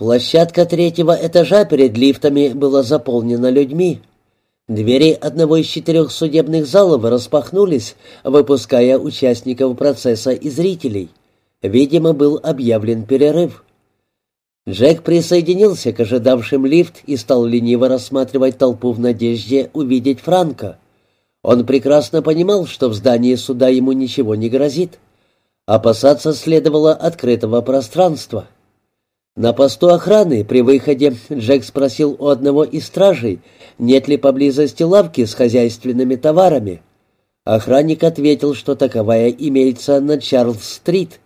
Площадка третьего этажа перед лифтами была заполнена людьми. Двери одного из четырех судебных залов распахнулись, выпуская участников процесса и зрителей. Видимо, был объявлен перерыв. Джек присоединился к ожидавшим лифт и стал лениво рассматривать толпу в надежде увидеть Франка. Он прекрасно понимал, что в здании суда ему ничего не грозит. Опасаться следовало открытого пространства — на посту охраны при выходе Джек спросил у одного из стражей, нет ли поблизости лавки с хозяйственными товарами. Охранник ответил, что таковая имеется на Чарльз-стрит.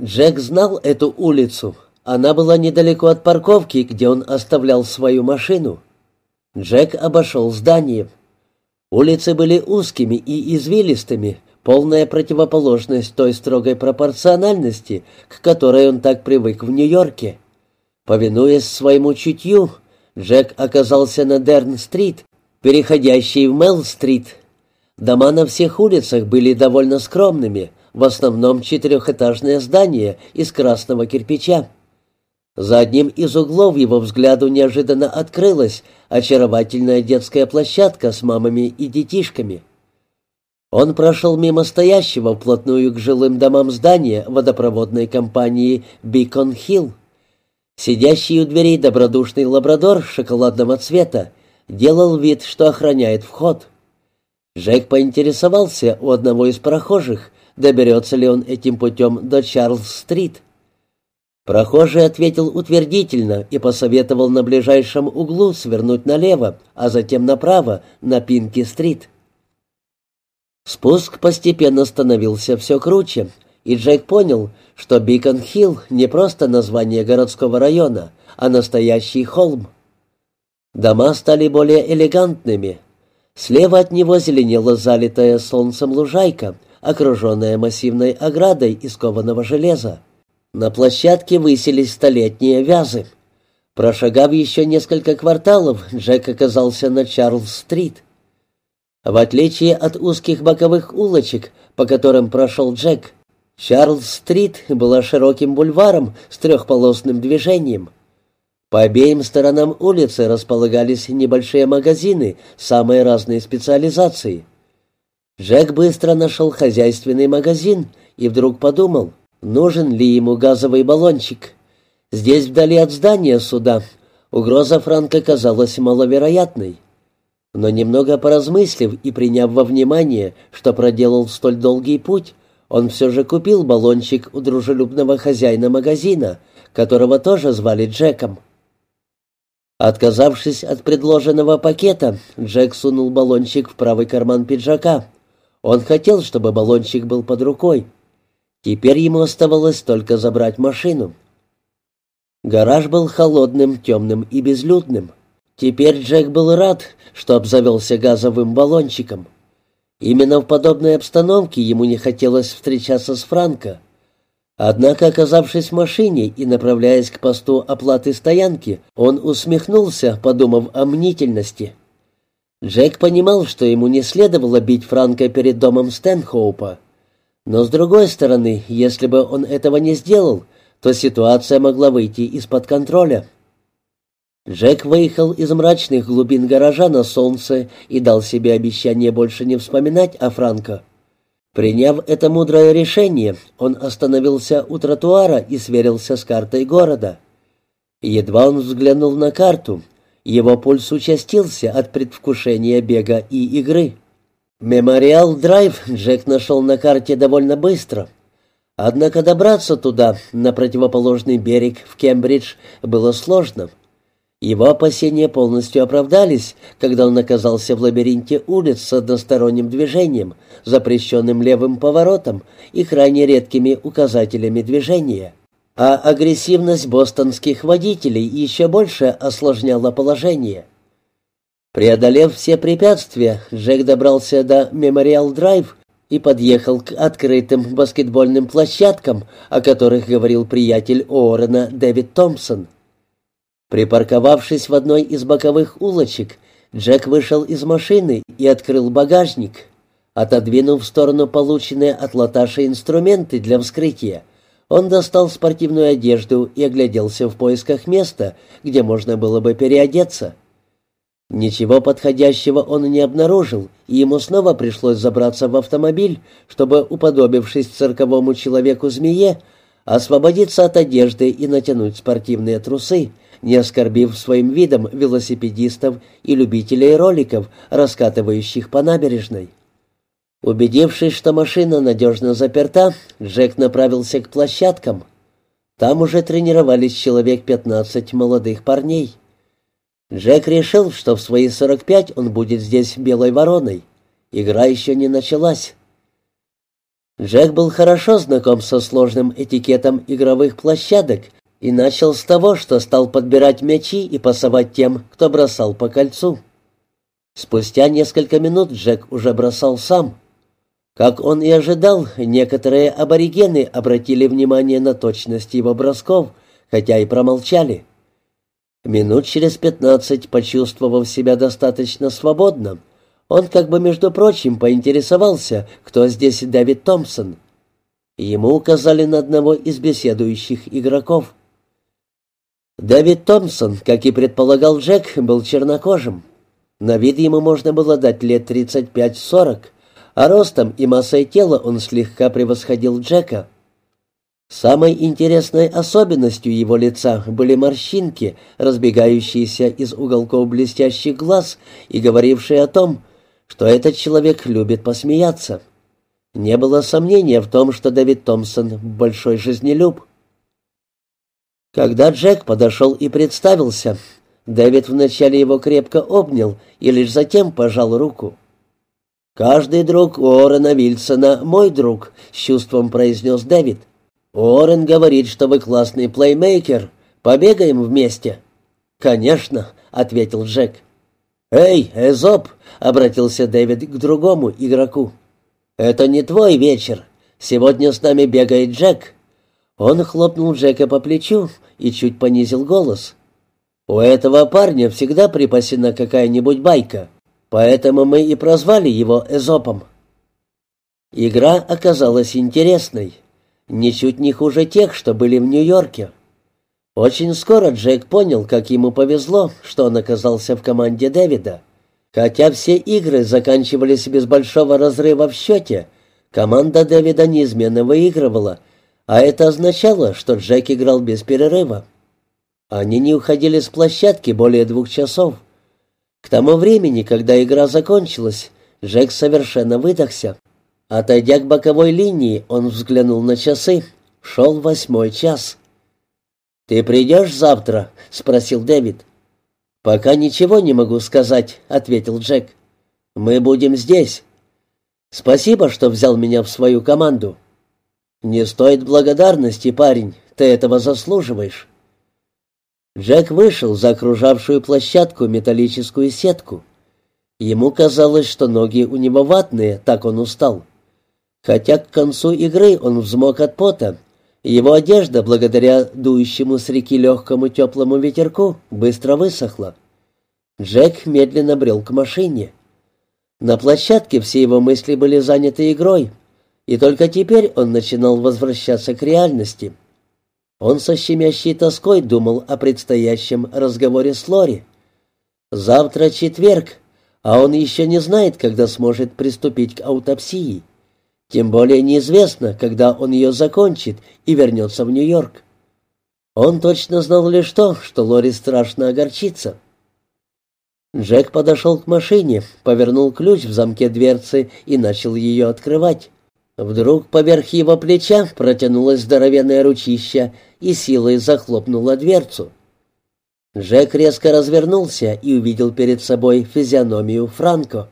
Джек знал эту улицу. Она была недалеко от парковки, где он оставлял свою машину. Джек обошел здание. Улицы были узкими и извилистыми, полная противоположность той строгой пропорциональности, к которой он так привык в Нью-Йорке. Повинуясь своему чутью, Джек оказался на Дерн-стрит, переходящей в Мелл-стрит. Дома на всех улицах были довольно скромными, в основном четырехэтажное здание из красного кирпича. За одним из углов его взгляду неожиданно открылась очаровательная детская площадка с мамами и детишками — он прошел мимо стоящего вплотную к жилым домам здания водопроводной компании «Бикон Хилл». Сидящий у дверей добродушный лабрадор шоколадного цвета делал вид, что охраняет вход. Джек поинтересовался у одного из прохожих, доберется ли он этим путем до Чарльз-стрит. Прохожий ответил утвердительно и посоветовал на ближайшем углу свернуть налево, а затем направо, на Пинки-стрит. Спуск постепенно становился все круче, и Джек понял, что Бикон-Хилл не просто название городского района, а настоящий холм. Дома стали более элегантными. Слева от него зеленела залитая солнцем лужайка, окруженная массивной оградой из кованого железа. На площадке высились столетние вязы. Прошагав еще несколько кварталов, Джек оказался на Чарльз-стрит. В отличие от узких боковых улочек, по которым прошел Джек, Чарльз-стрит была широким бульваром с трехполосным движением. По обеим сторонам улицы располагались небольшие магазины самой разной специализации. Джек быстро нашел хозяйственный магазин и вдруг подумал, нужен ли ему газовый баллончик. Здесь, вдали от здания суда, угроза Франка казалась маловероятной. Но немного поразмыслив и приняв во внимание, что проделал столь долгий путь, он все же купил баллончик у дружелюбного хозяина магазина, которого тоже звали Джеком. Отказавшись от предложенного пакета, Джек сунул баллончик в правый карман пиджака. Он хотел, чтобы баллончик был под рукой. Теперь ему оставалось только забрать машину. Гараж был холодным, темным и безлюдным. Теперь Джек был рад, что обзавелся газовым баллончиком. Именно в подобной обстановке ему не хотелось встречаться с Франко. Однако, оказавшись в машине и направляясь к посту оплаты стоянки, он усмехнулся, подумав о мнительности. Джек понимал, что ему не следовало бить Франко перед домом Стэнхоупа. Но, с другой стороны, если бы он этого не сделал, то ситуация могла выйти из-под контроля. Джек выехал из мрачных глубин гаража на солнце и дал себе обещание больше не вспоминать о Франко. Приняв это мудрое решение, он остановился у тротуара и сверился с картой города. Едва он взглянул на карту, его пульс участился от предвкушения бега и игры. Мемориал Драйв Джек нашел на карте довольно быстро. Однако добраться туда, на противоположный берег, в Кембридж, было сложно — его опасения полностью оправдались, когда он оказался в лабиринте улиц с односторонним движением, запрещенным левым поворотом и крайне редкими указателями движения. А агрессивность бостонских водителей еще больше осложняла положение. Преодолев все препятствия, Джек добрался до Мемориал-Драйв и подъехал к открытым баскетбольным площадкам, о которых говорил приятель Уоррена Дэвид Томпсон. Припарковавшись в одной из боковых улочек, Джек вышел из машины и открыл багажник. Отодвинув в сторону полученные от Латаши инструменты для вскрытия, Он достал спортивную одежду и огляделся в поисках места, где можно было бы переодеться. Ничего подходящего он не обнаружил, и ему снова пришлось забраться в автомобиль, чтобы, уподобившись цирковому человеку-змее, освободиться от одежды и натянуть спортивные трусы, не оскорбив своим видом велосипедистов и любителей роликов, раскатывающих по набережной. Убедившись, что машина надежно заперта, Джек направился к площадкам. Там уже тренировались человек 15 молодых парней. Джек решил, что в свои 45 он будет здесь белой вороной. Игра еще не началась. Джек был хорошо знаком со сложным этикетом игровых площадок и начал с того, что стал подбирать мячи и пасовать тем, кто бросал по кольцу. Спустя несколько минут Джек уже бросал сам. Как он и ожидал, некоторые аборигены обратили внимание на точность его бросков, хотя и промолчали. Минут через пятнадцать, почувствовав себя достаточно свободно, он как бы, между прочим, поинтересовался, кто здесь Дэвид Томпсон. Ему указали на одного из беседующих игроков. Дэвид Томпсон, как и предполагал Джек, был чернокожим. На вид ему можно было дать лет 35-40, а ростом и массой тела он слегка превосходил Джека. Самой интересной особенностью его лица были морщинки, разбегающиеся из уголков блестящих глаз и говорившие о том, что этот человек любит посмеяться. Не было сомнения в том, что Дэвид Томпсон — большой жизнелюб. Когда Джек подошел и представился, Дэвид вначале его крепко обнял и лишь затем пожал руку. «Каждый друг Уоррена Вильсона — мой друг», — с чувством произнес Дэвид. «Уоррен говорит, что вы классный плеймейкер. Побегаем вместе?» «Конечно», — ответил Джек. «Эй, Эзоп!» — обратился Дэвид к другому игроку. «Это не твой вечер. Сегодня с нами бегает Джек». Он хлопнул Джека по плечу и чуть понизил голос. «У этого парня всегда припасена какая-нибудь байка. Поэтому мы и прозвали его Эзопом. Игра оказалась интересной, ничуть не хуже тех, что были в Нью-Йорке. Очень скоро Джек понял, как ему повезло, что он оказался в команде Дэвида. Хотя все игры заканчивались без большого разрыва в счете, команда Дэвида неизменно выигрывала, а это означало, что Джек играл без перерыва. Они не уходили с площадки более двух часов. К тому времени, когда игра закончилась, Джек совершенно выдохся. Отойдя к боковой линии, он взглянул на часы. Шел восьмой час. «Ты придешь завтра?» — спросил Дэвид. «Пока ничего не могу сказать», — ответил Джек. «Мы будем здесь. Спасибо, что взял меня в свою команду». «Не стоит благодарности, парень, ты этого заслуживаешь». Джек вышел за окружавшую площадку металлическую сетку. Ему казалось, что ноги у него ватные, так он устал. Хотя к концу игры он взмок от пота, его одежда, благодаря дующему с реки легкому теплому ветерку, быстро высохла. Джек медленно брел к машине. На площадке все его мысли были заняты игрой, и только теперь он начинал возвращаться к реальности — он со щемящей тоской думал о предстоящем разговоре с Лори. Завтра четверг, а он еще не знает, когда сможет приступить к аутопсии. Тем более неизвестно, когда он ее закончит и вернется в Нью-Йорк. Он точно знал лишь то, что Лори страшно огорчится. Джек подошел к машине, повернул ключ в замке дверцы и начал ее открывать. Вдруг поверх его плеча протянулось здоровенное ручище и силой захлопнула дверцу. Джек резко развернулся и увидел перед собой физиономию Франко.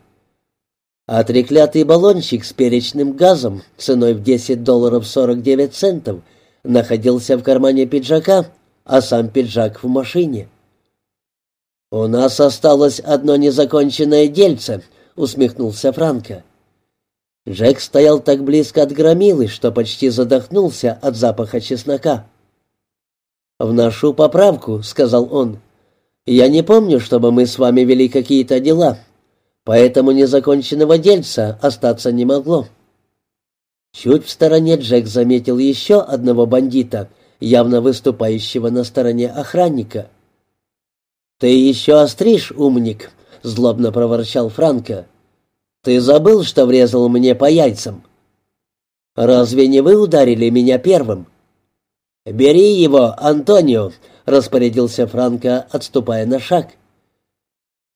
А треклятый баллончик с перечным газом ценой в 10 долларов 49 центов находился в кармане пиджака, а сам пиджак в машине. «У нас осталось одно незаконченное дельце», — усмехнулся Франко. Джек стоял так близко от громилы, что почти задохнулся от запаха чеснока. «Вношу поправку», — сказал он. «Я не помню, чтобы мы с вами вели какие-то дела, поэтому незаконченного дельца остаться не могло». Чуть в стороне Джек заметил еще одного бандита, явно выступающего на стороне охранника. «Ты еще остришь, умник!» — злобно проворчал Франко. «Ты забыл, что врезал мне по яйцам?» «Разве не вы ударили меня первым?» «Бери его, Антонио!» — распорядился Франко, отступая на шаг.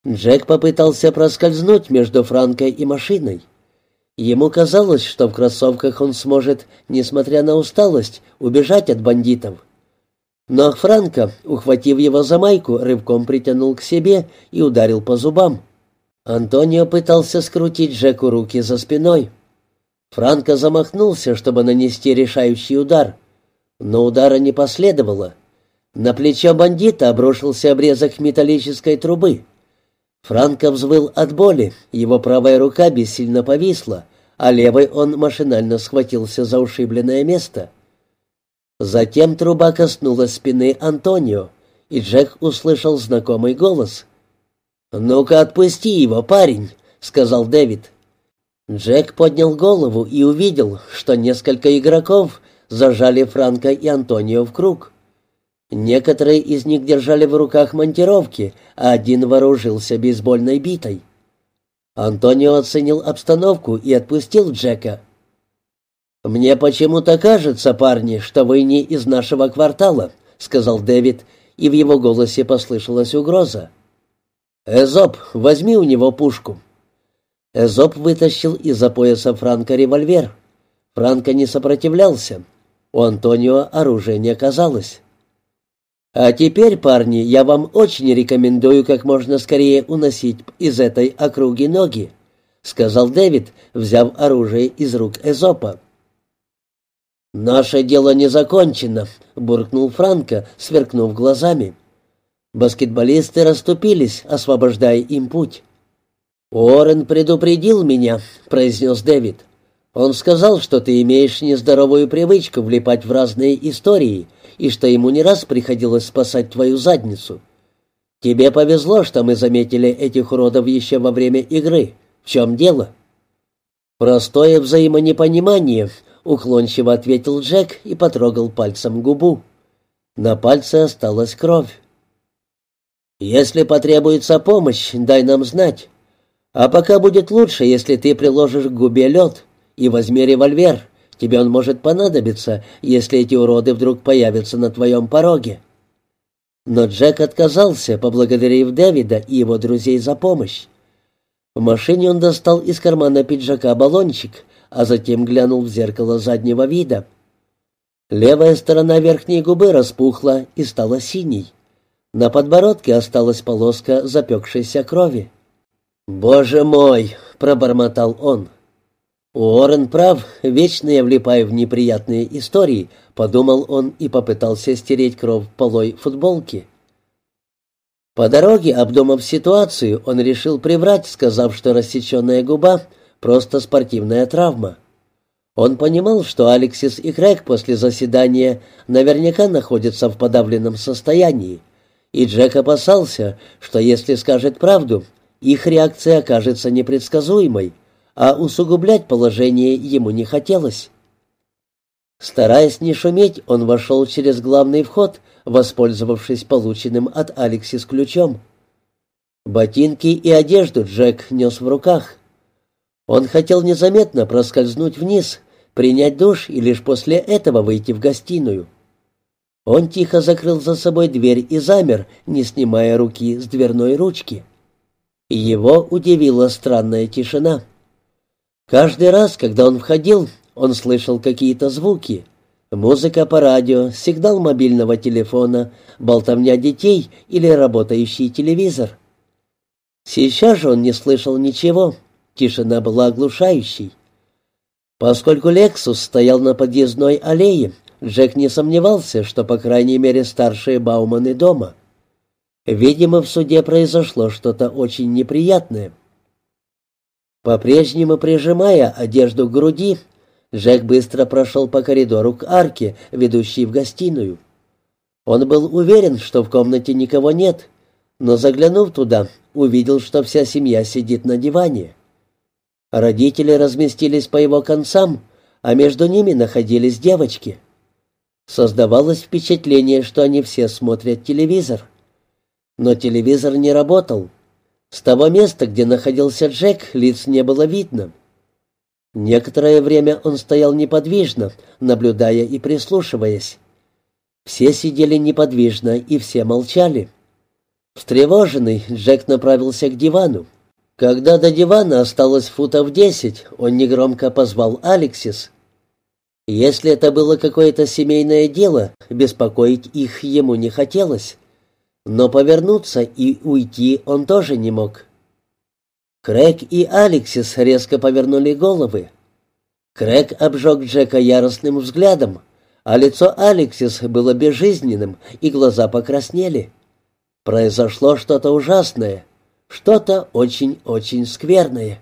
Джек попытался проскользнуть между Франко и машиной. Ему казалось, что в кроссовках он сможет, несмотря на усталость, убежать от бандитов. Но Франко, ухватив его за майку, рывком притянул к себе и ударил по зубам. Антонио пытался скрутить Джеку руки за спиной. Франко замахнулся, чтобы нанести решающий удар, но удара не последовало. На плечо бандита обрушился обрезок металлической трубы. Франко взвыл от боли, его правая рука бессильно повисла, а левой он машинально схватился за ушибленное место. Затем труба коснулась спины Антонио, и Джек услышал знакомый голос. «Ну-ка отпусти его, парень», — сказал Дэвид. Джек поднял голову и увидел, что несколько игроков зажали Франко и Антонио в круг. Некоторые из них держали в руках монтировки, а один вооружился бейсбольной битой. Антонио оценил обстановку и отпустил Джека. «Мне почему-то кажется, парни, что вы не из нашего квартала», — сказал Дэвид, и в его голосе послышалась угроза. «Эзоп, возьми у него пушку». Эзоп вытащил из-за пояса Франка револьвер. Франко не сопротивлялся. У Антонио оружия не оказалось. А теперь, парни, я вам очень рекомендую как можно скорее уносить из этой округи ноги, сказал Дэвид, взяв оружие из рук Эзопа. Наше дело не закончено, буркнул Франко, сверкнув глазами. Баскетболисты расступились, освобождая им путь. «Уоррен предупредил меня», — произнес Дэвид. «Он сказал, что ты имеешь нездоровую привычку влипать в разные истории, и что ему не раз приходилось спасать твою задницу. Тебе повезло, что мы заметили этих уродов еще во время игры. В чем дело?» «Простое взаимонепонимание», — уклончиво ответил Джек и потрогал пальцем губу. На пальце осталась кровь. «Если потребуется помощь, дай нам знать. А пока будет лучше, если ты приложишь к губе лед и возьми револьвер. Тебе он может понадобиться, если эти уроды вдруг появятся на твоем пороге». Но Джек отказался, поблагодарив Дэвида и его друзей за помощь. В машине он достал из кармана пиджака баллончик, а затем глянул в зеркало заднего вида. Левая сторона верхней губы распухла и стала синей. На подбородке осталась полоска запекшейся крови. «Боже мой!» — пробормотал он. Уоррен прав, вечно я влипаю в неприятные истории, подумал он и попытался стереть кровь полой футболки. По дороге, обдумав ситуацию, он решил приврать, сказав, что рассеченная губа — просто спортивная травма. Он понимал, что Алексис и Крэг после заседания наверняка находятся в подавленном состоянии, и Джек опасался, что если скажет правду, их реакция окажется непредсказуемой — а усугублять положение ему не хотелось. Стараясь не шуметь, он вошел через главный вход, воспользовавшись полученным от Алексис ключом. Ботинки и одежду Джек нес в руках. Он хотел незаметно проскользнуть вниз, принять душ и лишь после этого выйти в гостиную. Он тихо закрыл за собой дверь и замер, не снимая руки с дверной ручки. Его удивила странная тишина. Каждый раз, когда он входил, он слышал какие-то звуки. Музыка по радио, сигнал мобильного телефона, болтовня детей или работающий телевизор. Сейчас же он не слышал ничего, тишина была оглушающей. Поскольку «Лексус» стоял на подъездной аллее, Джек не сомневался, что, по крайней мере, старшие Бауманы дома. Видимо, в суде произошло что-то очень неприятное — по-прежнему прижимая одежду к груди, Джек быстро прошел по коридору к арке, ведущей в гостиную. Он был уверен, что в комнате никого нет, но, заглянув туда, увидел, что вся семья сидит на диване. Родители разместились по его концам, а между ними находились девочки. Создавалось впечатление, что они все смотрят телевизор. Но телевизор не работал. С того места, где находился Джек, лиц не было видно. Некоторое время он стоял неподвижно, наблюдая и прислушиваясь. Все сидели неподвижно и все молчали. Встревоженный, Джек направился к дивану. Когда до дивана осталось футов десять, он негромко позвал Алексис. Если это было какое-то семейное дело, беспокоить их ему не хотелось. Но повернуться и уйти он тоже не мог. Крэг и Алексис резко повернули головы. Крэг обжег Джека яростным взглядом, а лицо Алексис было безжизненным, и глаза покраснели. Произошло что-то ужасное, что-то очень-очень скверное.